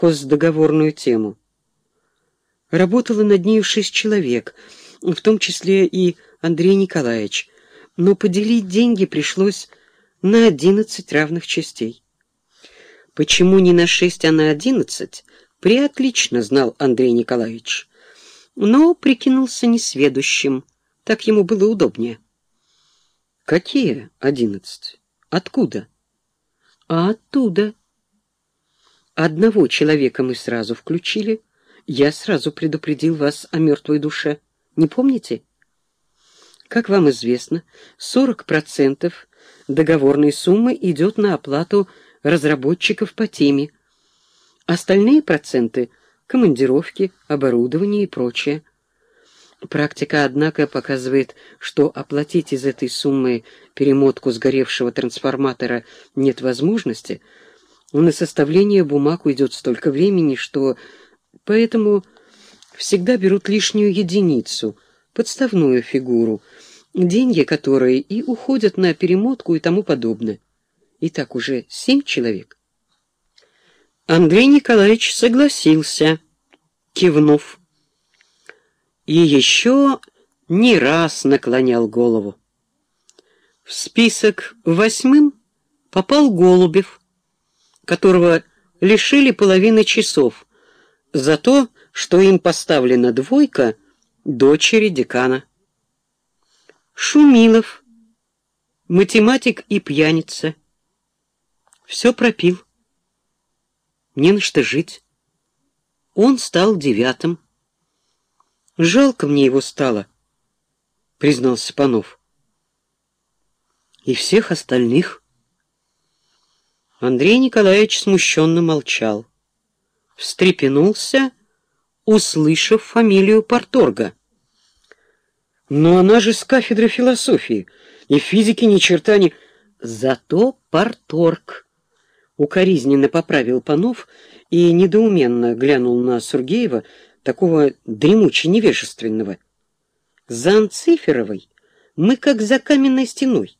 хоздоговорную тему. Работало над нею шесть человек, в том числе и Андрей Николаевич, но поделить деньги пришлось на одиннадцать равных частей. Почему не на шесть, а на одиннадцать, преотлично знал Андрей Николаевич, но прикинулся несведущим, так ему было удобнее. «Какие одиннадцать? Откуда?» «А оттуда». Одного человека мы сразу включили. Я сразу предупредил вас о мертвой душе. Не помните? Как вам известно, 40% договорной суммы идет на оплату разработчиков по теме. Остальные проценты — командировки, оборудование и прочее. Практика, однако, показывает, что оплатить из этой суммы перемотку сгоревшего трансформатора нет возможности. На составление бумаг уйдет столько времени, что... Поэтому всегда берут лишнюю единицу, подставную фигуру, деньги которой и уходят на перемотку и тому подобное. Итак, уже семь человек. Андрей Николаевич согласился, кивнув и еще не раз наклонял голову. В список восьмым попал Голубев, которого лишили половины часов за то, что им поставлена двойка дочери декана. Шумилов, математик и пьяница. Все пропил. Не на что жить. Он стал девятым. Жалко мне его стало, признался Панов. И всех остальных. Андрей Николаевич смущенно молчал. Встрепенулся, услышав фамилию Порторга. Но она же с кафедры философии. Ни физики, ни черта, ни... Зато Порторг. Укоризненно поправил Панов и недоуменно глянул на Сургеева, такого дремуче невежественного. За Анциферовой мы как за каменной стеной.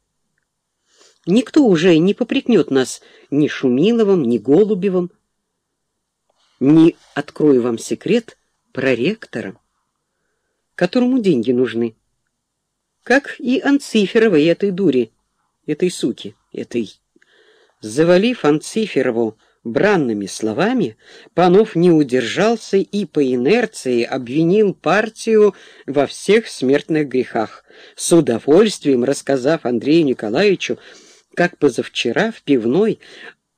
Никто уже не попрекнет нас ни Шумиловым, ни Голубевым, ни, открою вам секрет, проректором, которому деньги нужны. Как и Анциферовой этой дури, этой суки, этой... Завалив Анциферову бранными словами, Панов не удержался и по инерции обвинил партию во всех смертных грехах, с удовольствием рассказав Андрею Николаевичу, как позавчера в пивной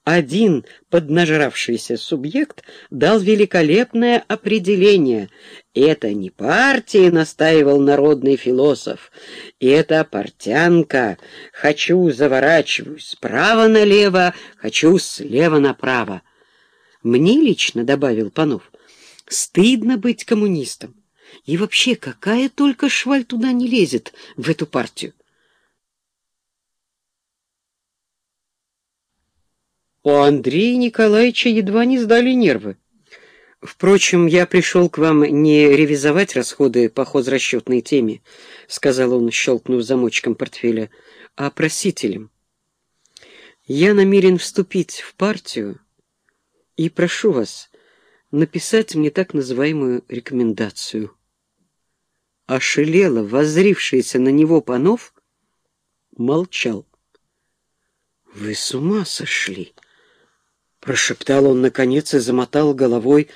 один поднажравшийся субъект дал великолепное определение. Это не партия, настаивал народный философ. Это портянка. Хочу заворачиваю справа налево, хочу слева направо. Мне лично, добавил Панов, стыдно быть коммунистом. И вообще, какая только шваль туда не лезет, в эту партию. У Андрея Николаевича едва не сдали нервы. «Впрочем, я пришел к вам не ревизовать расходы по хозрасчетной теме», — сказал он, щелкнув замочком портфеля, — «а просителем. Я намерен вступить в партию и прошу вас написать мне так называемую рекомендацию». Ошелело, воззрившийся на него панов, молчал. «Вы с ума сошли!» Прошептал он, наконец, и замотал головой